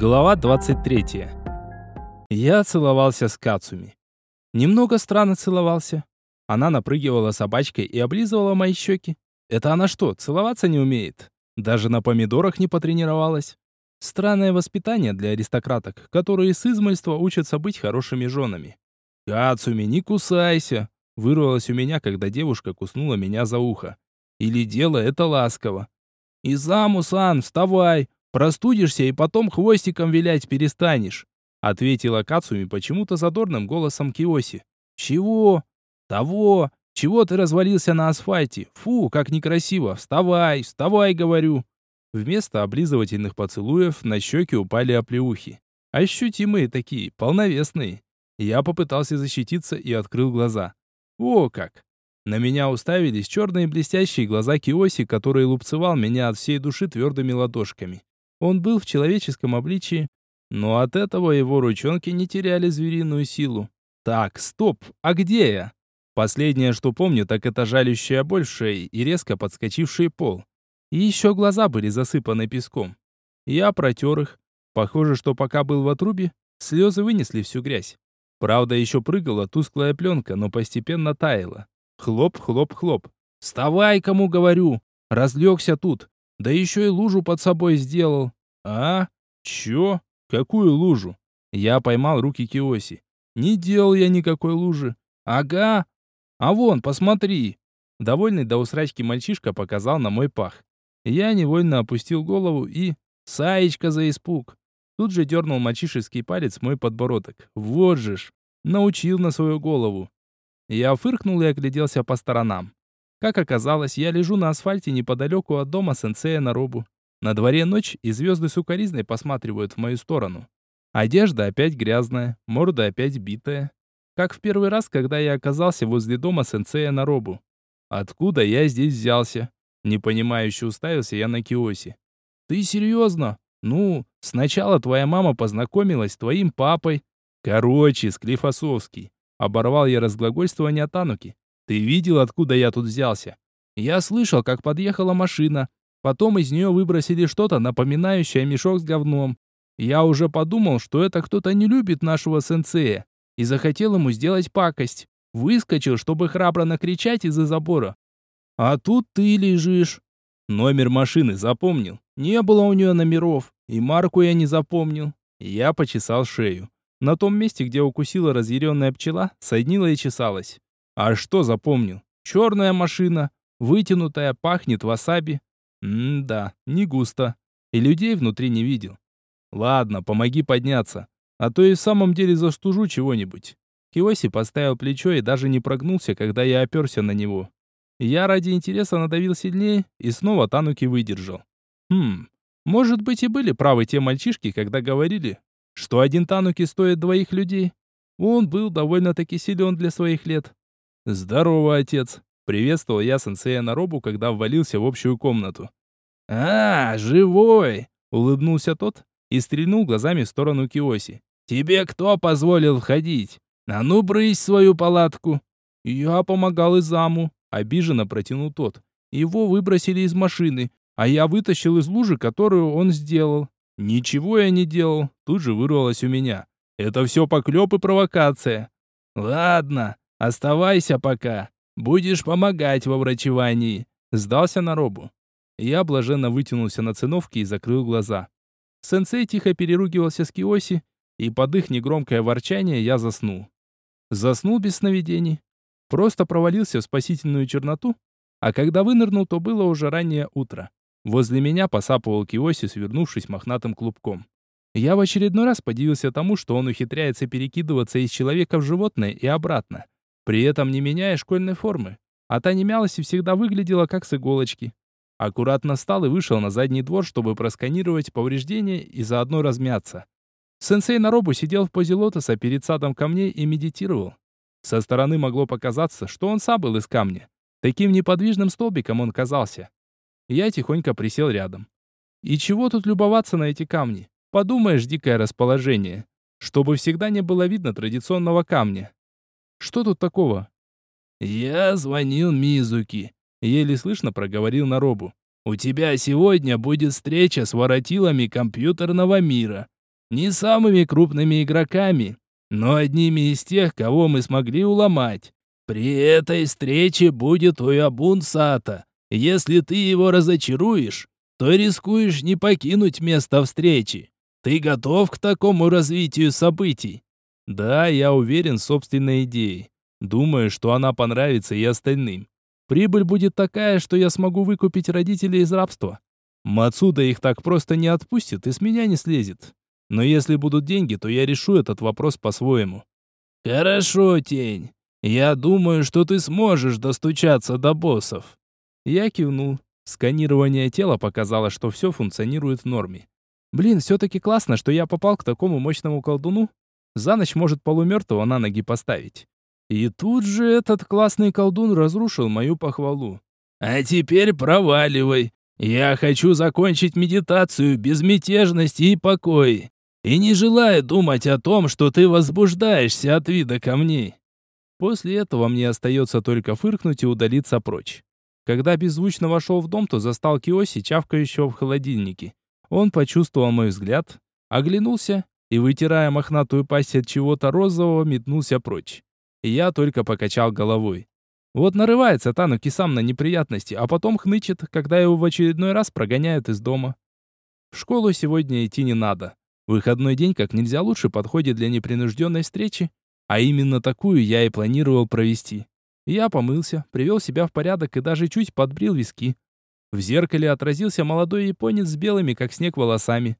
Глава 23. Я целовался с Кацуми. Немного странно целовался. Она напрыгивала собачкой и облизывала мои щеки. Это она что, целоваться не умеет? Даже на помидорах не потренировалась. Странное воспитание для аристократок, которые с измольства учатся быть хорошими женами. «Кацуми, не кусайся!» Вырвалось у меня, когда девушка куснула меня за ухо. «Или дело это ласково». «Изаму-сан, вставай! Простудишься и потом хвостиком вилять перестанешь», ответила Кацуми почему-то задорным голосом Киоси. «Чего? Того! Чего ты развалился на асфальте? Фу, как некрасиво! Вставай, вставай, говорю!» Вместо облизывательных поцелуев на щеки упали оплеухи. Ощутимые такие, полновесные. Я попытался защититься и открыл глаза. О как! На меня уставились черные блестящие глаза Киоси, который лупцевал меня от всей души твердыми ладошками. Он был в человеческом обличии, но от этого его ручонки не теряли звериную силу. Так, стоп, а где я? Последнее, что помню, так это жалющая боль в и резко подскочивший пол. И еще глаза были засыпаны песком. Я протер их. Похоже, что пока был в отрубе, слезы вынесли всю грязь. Правда, еще прыгала тусклая пленка, но постепенно таяла. Хлоп, хлоп, хлоп. «Вставай, кому говорю! Разлегся тут. Да еще и лужу под собой сделал. А? Чё? Какую лужу? Я поймал руки Киоси. Не делал я никакой лужи. Ага. А вон, посмотри. Довольный до усрачки мальчишка показал на мой пах. Я невольно опустил голову и... Саечка за испуг. Тут же дернул мальчишеский палец мой подбородок. Вот же ж. Научил на свою голову. Я фыркнул и огляделся по сторонам. Как оказалось, я лежу на асфальте неподалеку от дома сенсея Наробу. На дворе ночь, и звезды сукоризной посматривают в мою сторону. Одежда опять грязная, морда опять битая. Как в первый раз, когда я оказался возле дома сенсея Наробу. Откуда я здесь взялся? Непонимающе уставился я на Киоси. «Ты серьезно? Ну, сначала твоя мама познакомилась с твоим папой. Короче, Склифосовский». Оборвал я разглагольствование Тануки. Ты видел, откуда я тут взялся? Я слышал, как подъехала машина. Потом из нее выбросили что-то, напоминающее мешок с говном. Я уже подумал, что это кто-то не любит нашего сенсея и захотел ему сделать пакость. Выскочил, чтобы храбро накричать из-за забора. А тут ты лежишь. Номер машины запомнил. Не было у нее номеров, и марку я не запомнил. Я почесал шею. На том месте, где укусила разъяренная пчела, соднила и чесалась. А что запомнил? Черная машина, вытянутая, пахнет васаби. М-да, не густо. И людей внутри не видел. Ладно, помоги подняться. А то и в самом деле застужу чего-нибудь. Киоси поставил плечо и даже не прогнулся, когда я оперся на него. Я ради интереса надавил сильнее и снова Тануки выдержал. Хм, может быть и были правы те мальчишки, когда говорили, что один Тануки стоит двоих людей. Он был довольно-таки силен для своих лет. «Здорово, отец!» — приветствовал я сенсея Наробу, когда ввалился в общую комнату. «А, живой!» — улыбнулся тот и стрельнул глазами в сторону Киоси. «Тебе кто позволил входить? А ну, брысь свою палатку!» «Я помогал Изаму», — обиженно протянул тот. «Его выбросили из машины, а я вытащил из лужи, которую он сделал». «Ничего я не делал», — тут же вырвалось у меня. «Это все поклеп и провокация». «Ладно, Оставайся пока. Будешь помогать во врачевании. Сдался на робу. Я блаженно вытянулся на циновке и закрыл глаза. Сенсей тихо переругивался с Киоси, и под их негромкое ворчание я заснул. Заснул без сновидений. Просто провалился в спасительную черноту, а когда вынырнул, то было уже раннее утро. Возле меня посапывал Киоси, свернувшись мохнатым клубком. Я в очередной раз подивился тому, что он ухитряется перекидываться из человека в животное и обратно при этом не меняя школьной формы. А та не мялась и всегда выглядела как с иголочки. Аккуратно встал и вышел на задний двор, чтобы просканировать повреждения и заодно размяться. Сенсей на робу сидел в позе лотоса перед садом камней и медитировал. Со стороны могло показаться, что он сам был из камня. Таким неподвижным столбиком он казался. Я тихонько присел рядом. И чего тут любоваться на эти камни? Подумаешь, дикое расположение. Чтобы всегда не было видно традиционного камня. Что тут такого? Я звонил Мизуки. Еле слышно проговорил на робу. У тебя сегодня будет встреча с воротилами компьютерного мира. Не самыми крупными игроками, но одними из тех, кого мы смогли уломать. При этой встрече будет Уябун Сата. Если ты его разочаруешь, то рискуешь не покинуть место встречи. Ты готов к такому развитию событий? Да, я уверен в собственной идее. Думаю, что она понравится и остальным. Прибыль будет такая, что я смогу выкупить родителей из рабства. Мацуда их так просто не отпустит и с меня не слезет. Но если будут деньги, то я решу этот вопрос по-своему. Хорошо, Тень. Я думаю, что ты сможешь достучаться до боссов. Я кивнул. Сканирование тела показало, что все функционирует в норме. Блин, все-таки классно, что я попал к такому мощному колдуну. За ночь может полумертвого на ноги поставить. И тут же этот классный колдун разрушил мою похвалу. «А теперь проваливай. Я хочу закончить медитацию, безмятежности и покой и не желаю думать о том, что ты возбуждаешься от вида камней. После этого мне остается только фыркнуть и удалиться прочь. Когда беззвучно вошел в дом, то застал Киоси, чавкающего в холодильнике. Он почувствовал мой взгляд, оглянулся и, вытирая мохнатую пасть от чего-то розового, метнулся прочь. я только покачал головой. Вот нарывается Тануки сам на неприятности, а потом хнычет, когда его в очередной раз прогоняют из дома. В школу сегодня идти не надо. Выходной день как нельзя лучше подходит для непринужденной встречи, а именно такую я и планировал провести. Я помылся, привел себя в порядок и даже чуть подбрил виски. В зеркале отразился молодой японец с белыми, как снег, волосами.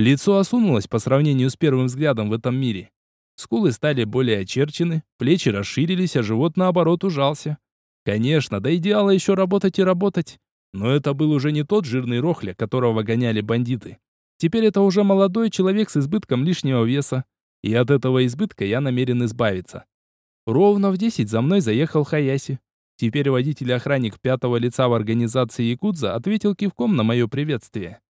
Лицо осунулось по сравнению с первым взглядом в этом мире. Скулы стали более очерчены, плечи расширились, а живот, наоборот, ужался. Конечно, до идеала еще работать и работать. Но это был уже не тот жирный рохля, которого гоняли бандиты. Теперь это уже молодой человек с избытком лишнего веса, и от этого избытка я намерен избавиться. Ровно в 10 за мной заехал Хаяси. Теперь водитель-охранник пятого лица в организации Якудза ответил кивком на мое приветствие.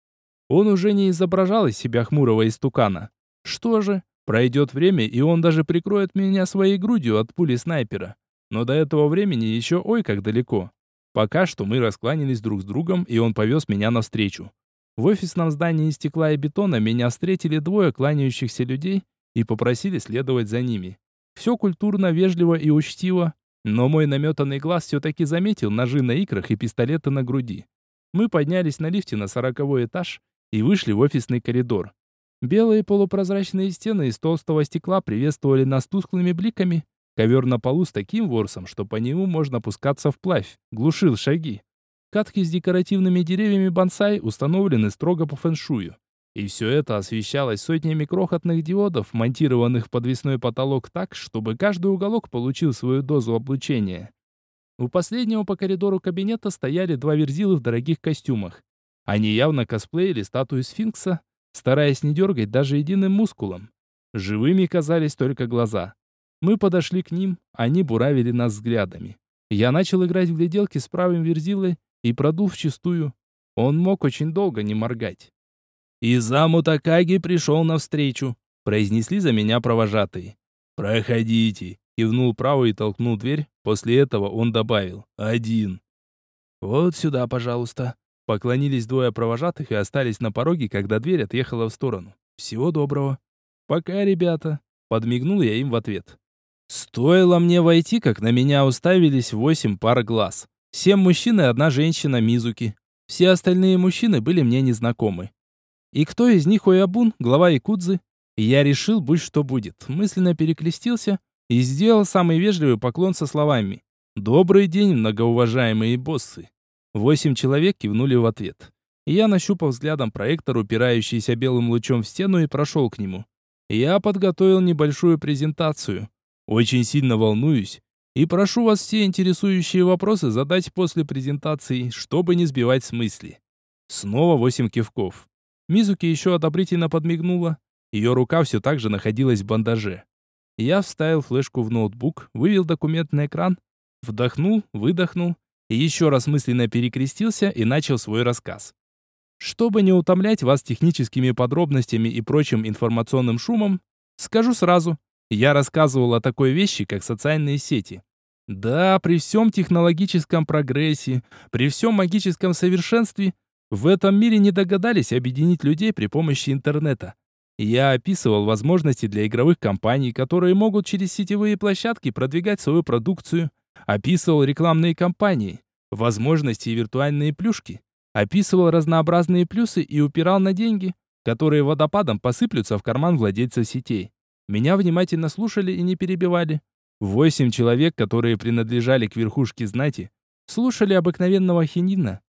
Он уже не изображал из себя хмурого истукана. Что же, пройдет время, и он даже прикроет меня своей грудью от пули снайпера. Но до этого времени еще ой как далеко. Пока что мы раскланялись друг с другом, и он повез меня навстречу. В офисном здании из стекла и бетона меня встретили двое кланяющихся людей и попросили следовать за ними. Все культурно, вежливо и учтиво, но мой наметанный глаз все-таки заметил ножи на икрах и пистолеты на груди. Мы поднялись на лифте на сороковой этаж и вышли в офисный коридор. Белые полупрозрачные стены из толстого стекла приветствовали нас тусклыми бликами. Ковер на полу с таким ворсом, что по нему можно пускаться вплавь, глушил шаги. Катки с декоративными деревьями бонсай установлены строго по фэншую. И все это освещалось сотнями крохотных диодов, монтированных в подвесной потолок так, чтобы каждый уголок получил свою дозу облучения. У последнего по коридору кабинета стояли два верзилы в дорогих костюмах. Они явно косплеили статую сфинкса, стараясь не дергать даже единым мускулом. Живыми казались только глаза. Мы подошли к ним, они буравили нас взглядами. Я начал играть в гляделки с правым верзилой, и продул вчистую. Он мог очень долго не моргать. «Изаму Такаги пришел навстречу», — произнесли за меня провожатые. «Проходите», — кивнул право и толкнул дверь. После этого он добавил «один». «Вот сюда, пожалуйста». Поклонились двое провожатых и остались на пороге, когда дверь отъехала в сторону. «Всего доброго». «Пока, ребята», — подмигнул я им в ответ. Стоило мне войти, как на меня уставились восемь пар глаз. Семь мужчин и одна женщина Мизуки. Все остальные мужчины были мне незнакомы. И кто из них Оябун, глава Якудзы? Я решил, будь что будет. Мысленно перекрестился и сделал самый вежливый поклон со словами «Добрый день, многоуважаемые боссы». Восемь человек кивнули в ответ. Я нащупал взглядом проектор, упирающийся белым лучом в стену, и прошел к нему. Я подготовил небольшую презентацию. Очень сильно волнуюсь, и прошу вас все интересующие вопросы задать после презентации, чтобы не сбивать с мысли. Снова восемь кивков. Мизуки еще одобрительно подмигнула. Ее рука все так же находилась в бандаже. Я вставил флешку в ноутбук, вывел документ на экран, вдохнул, выдохнул, еще раз мысленно перекрестился и начал свой рассказ. Чтобы не утомлять вас техническими подробностями и прочим информационным шумом, скажу сразу, я рассказывал о такой вещи, как социальные сети. Да, при всем технологическом прогрессе, при всем магическом совершенстве, в этом мире не догадались объединить людей при помощи интернета. Я описывал возможности для игровых компаний, которые могут через сетевые площадки продвигать свою продукцию. Описывал рекламные кампании, возможности и виртуальные плюшки. Описывал разнообразные плюсы и упирал на деньги, которые водопадом посыплются в карман владельцев сетей. Меня внимательно слушали и не перебивали. Восемь человек, которые принадлежали к верхушке знати, слушали обыкновенного хинина.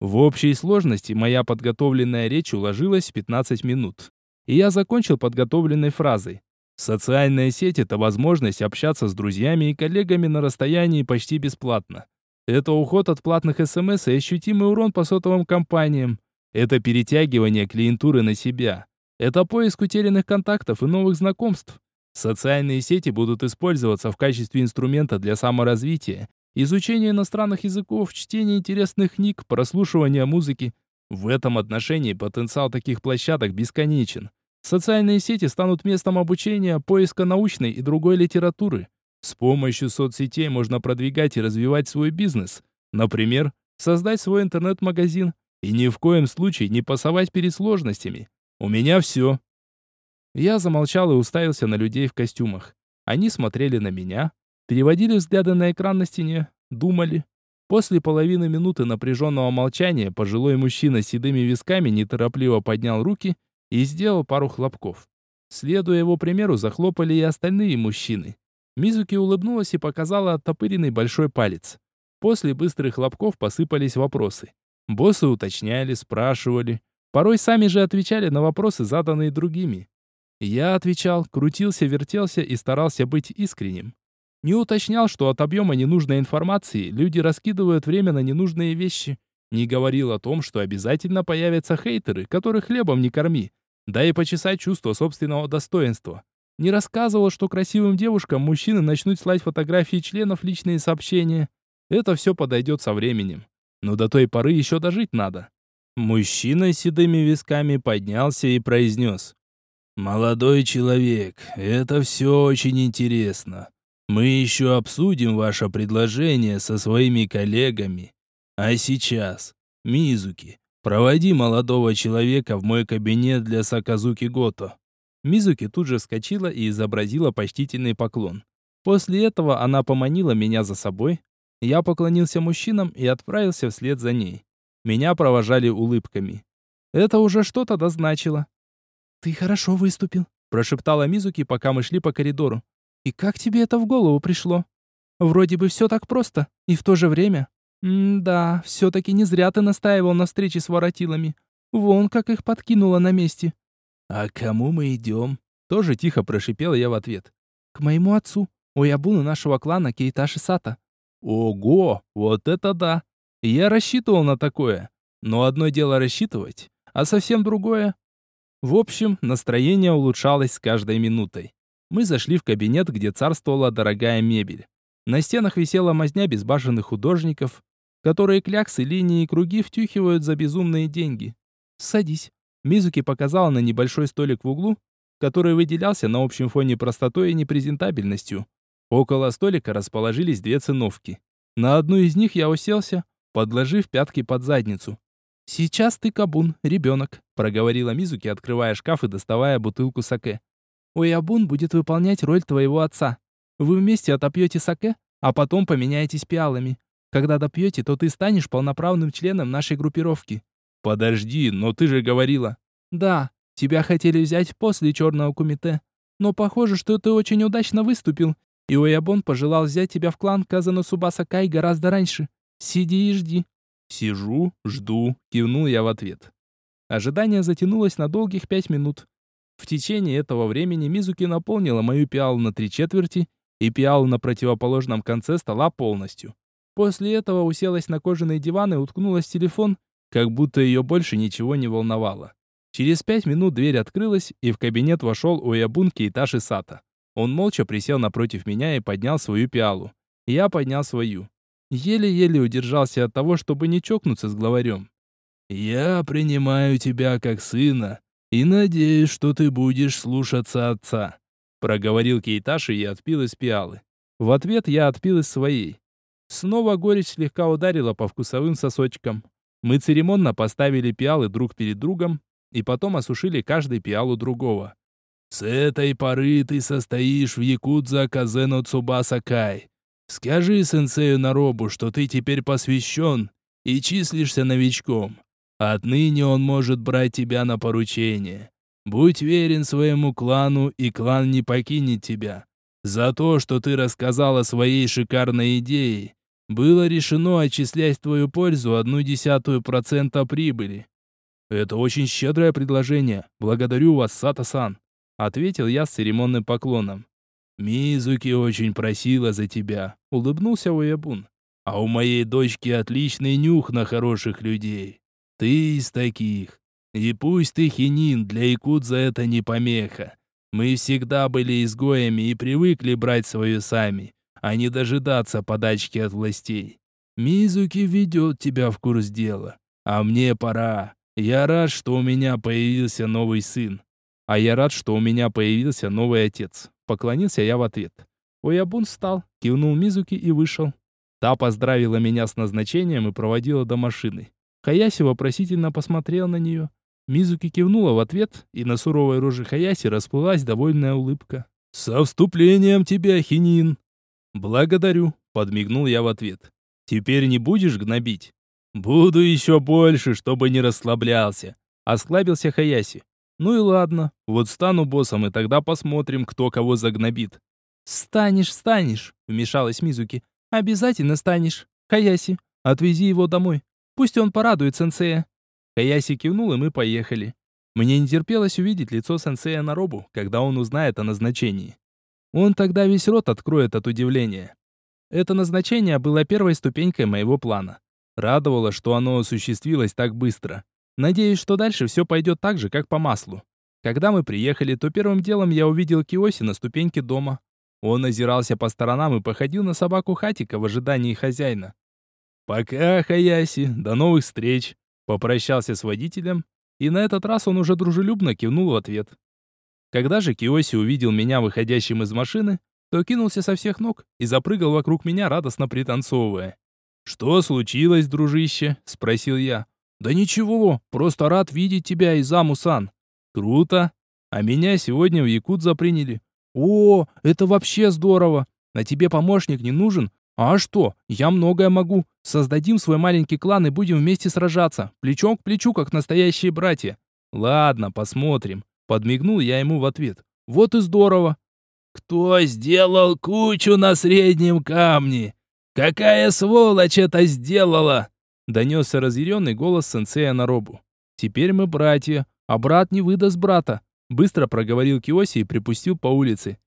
В общей сложности моя подготовленная речь уложилась в 15 минут. И я закончил подготовленной фразой. Социальная сеть – это возможность общаться с друзьями и коллегами на расстоянии почти бесплатно. Это уход от платных СМС и ощутимый урон по сотовым компаниям. Это перетягивание клиентуры на себя. Это поиск утерянных контактов и новых знакомств. Социальные сети будут использоваться в качестве инструмента для саморазвития, изучения иностранных языков, чтения интересных книг, прослушивания музыки. В этом отношении потенциал таких площадок бесконечен. Социальные сети станут местом обучения, поиска научной и другой литературы. С помощью соцсетей можно продвигать и развивать свой бизнес. Например, создать свой интернет-магазин, и ни в коем случае не пасовать перед сложностями. У меня все. Я замолчал и уставился на людей в костюмах. Они смотрели на меня, переводили взгляды на экран на стене, думали. После половины минуты напряженного молчания пожилой мужчина с седыми висками неторопливо поднял руки и сделал пару хлопков. Следуя его примеру, захлопали и остальные мужчины. Мизуки улыбнулась и показала оттопыренный большой палец. После быстрых хлопков посыпались вопросы. Боссы уточняли, спрашивали. Порой сами же отвечали на вопросы, заданные другими. Я отвечал, крутился, вертелся и старался быть искренним. Не уточнял, что от объема ненужной информации люди раскидывают время на ненужные вещи. Не говорил о том, что обязательно появятся хейтеры, которых хлебом не корми. Да и почесать чувство собственного достоинства. Не рассказывал, что красивым девушкам мужчины начнут слать фотографии членов личные сообщения. Это все подойдет со временем но до той поры еще дожить надо. Мужчина с седыми висками поднялся и произнес. «Молодой человек, это все очень интересно. Мы еще обсудим ваше предложение со своими коллегами. А сейчас, Мизуки, проводи молодого человека в мой кабинет для Саказуки Гото». Мизуки тут же вскочила и изобразила почтительный поклон. После этого она поманила меня за собой, я поклонился мужчинам и отправился вслед за ней. Меня провожали улыбками. Это уже что-то дозначило. «Ты хорошо выступил», — прошептала Мизуки, пока мы шли по коридору. «И как тебе это в голову пришло? Вроде бы все так просто, и в то же время...» «М-да, все-таки не зря ты настаивал на встрече с воротилами. Вон как их подкинуло на месте». «А к кому мы идем?» Тоже тихо прошипела я в ответ. «К моему отцу, Оябуну нашего клана Кейташи Сата. Ого, вот это да! Я рассчитывал на такое. Но одно дело рассчитывать, а совсем другое. В общем, настроение улучшалось с каждой минутой. Мы зашли в кабинет, где царствовала дорогая мебель. На стенах висела мазня безбашенных художников, которые кляксы, линии и круги втюхивают за безумные деньги. «Садись». Мизуки показала на небольшой столик в углу, который выделялся на общем фоне простотой и непрезентабельностью. Около столика расположились две циновки. На одну из них я уселся, подложив пятки под задницу. «Сейчас ты кабун, ребенок», — проговорила Мизуки, открывая шкаф и доставая бутылку саке. «Уябун будет выполнять роль твоего отца. Вы вместе отопьете саке, а потом поменяетесь пиалами. Когда допьете, то ты станешь полноправным членом нашей группировки». «Подожди, но ты же говорила...» «Да, тебя хотели взять после черного кумите. Но похоже, что ты очень удачно выступил, и Уябон пожелал взять тебя в клан Казано Субаса Кай гораздо раньше. Сиди и жди». «Сижу, жду», — кивнул я в ответ. Ожидание затянулось на долгих пять минут. В течение этого времени Мизуки наполнила мою пиалу на три четверти и пиалу на противоположном конце стола полностью. После этого уселась на кожаный диван и уткнулась в телефон, как будто ее больше ничего не волновало. Через пять минут дверь открылась, и в кабинет вошел Уябун Кейташи Сата. Он молча присел напротив меня и поднял свою пиалу. Я поднял свою. Еле-еле удержался от того, чтобы не чокнуться с главарем. «Я принимаю тебя как сына и надеюсь, что ты будешь слушаться отца», проговорил Кейташи и отпил из пиалы. В ответ я отпил из своей. Снова горечь слегка ударила по вкусовым сосочкам. Мы церемонно поставили пиалы друг перед другом и потом осушили каждый пиалу другого. С этой поры ты состоишь в Якудза Казено Цубаса Кай. Скажи сенсею Наробу, что ты теперь посвящен и числишься новичком. Отныне он может брать тебя на поручение. Будь верен своему клану, и клан не покинет тебя. За то, что ты рассказал о своей шикарной идее, было решено отчислять в твою пользу одну десятую процента прибыли. Это очень щедрое предложение. Благодарю вас, Сата-сан, ответил я с церемонным поклоном. Мизуки очень просила за тебя, улыбнулся Уябун. А у моей дочки отличный нюх на хороших людей. Ты из таких. И пусть ты хинин, для якудза это не помеха. Мы всегда были изгоями и привыкли брать свое сами, а не дожидаться подачки от властей. Мизуки ведет тебя в курс дела. А мне пора. Я рад, что у меня появился новый сын. А я рад, что у меня появился новый отец. Поклонился я в ответ. Оябун встал, кивнул Мизуки и вышел. Та поздравила меня с назначением и проводила до машины. Хаяси вопросительно посмотрел на нее. Мизуки кивнула в ответ, и на суровой роже Хаяси расплылась довольная улыбка. «Со вступлением тебя, Хинин!» «Благодарю», — подмигнул я в ответ. «Теперь не будешь гнобить?» «Буду еще больше, чтобы не расслаблялся», — осклабился Хаяси. «Ну и ладно, вот стану боссом, и тогда посмотрим, кто кого загнобит». «Станешь, станешь», — вмешалась Мизуки. «Обязательно станешь. Хаяси, отвези его домой. Пусть он порадует сенсея». Хаяси кивнул, и мы поехали. Мне не терпелось увидеть лицо сенсея Наробу, когда он узнает о назначении. Он тогда весь рот откроет от удивления. Это назначение было первой ступенькой моего плана. Радовало, что оно осуществилось так быстро. Надеюсь, что дальше все пойдет так же, как по маслу. Когда мы приехали, то первым делом я увидел Киоси на ступеньке дома. Он озирался по сторонам и походил на собаку Хатика в ожидании хозяина. «Пока, Хаяси, до новых встреч!» Попрощался с водителем, и на этот раз он уже дружелюбно кивнул в ответ. Когда же Киоси увидел меня выходящим из машины, то кинулся со всех ног и запрыгал вокруг меня, радостно пританцовывая. «Что случилось, дружище?» — спросил я. «Да ничего, просто рад видеть тебя, Изаму-сан». «Круто. А меня сегодня в Якудза приняли». «О, это вообще здорово. А тебе помощник не нужен? А что, я многое могу. Создадим свой маленький клан и будем вместе сражаться, плечом к плечу, как настоящие братья. Ладно, посмотрим. Подмигнул я ему в ответ. Вот и здорово. Кто сделал кучу на среднем камне? Какая сволочь это сделала? Донесся разъяренный голос сенсея Наробу. Теперь мы братья, а брат не выдаст брата. Быстро проговорил Киоси и припустил по улице.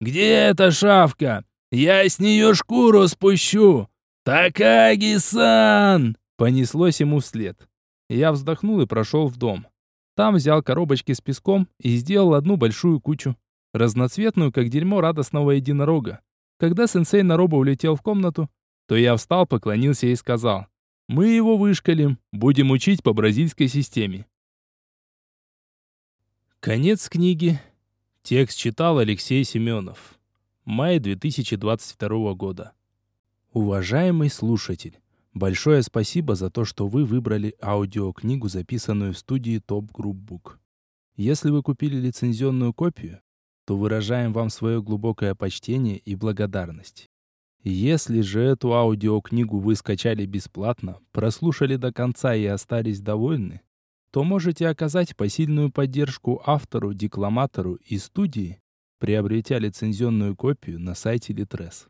Где эта шавка? Я с нее шкуру спущу! Такаги-сан!» Понеслось ему вслед. Я вздохнул и прошел в дом. Там взял коробочки с песком и сделал одну большую кучу. Разноцветную, как дерьмо радостного единорога. Когда сенсей Нароба улетел в комнату, то я встал, поклонился и сказал, «Мы его вышкалим, будем учить по бразильской системе». Конец книги. Текст читал Алексей Семенов май 2022 года. Уважаемый слушатель, большое спасибо за то, что вы выбрали аудиокнигу, записанную в студии Top Group Book. Если вы купили лицензионную копию, то выражаем вам свое глубокое почтение и благодарность. Если же эту аудиокнигу вы скачали бесплатно, прослушали до конца и остались довольны, то можете оказать посильную поддержку автору, декламатору и студии, приобретя лицензионную копию на сайте Litres.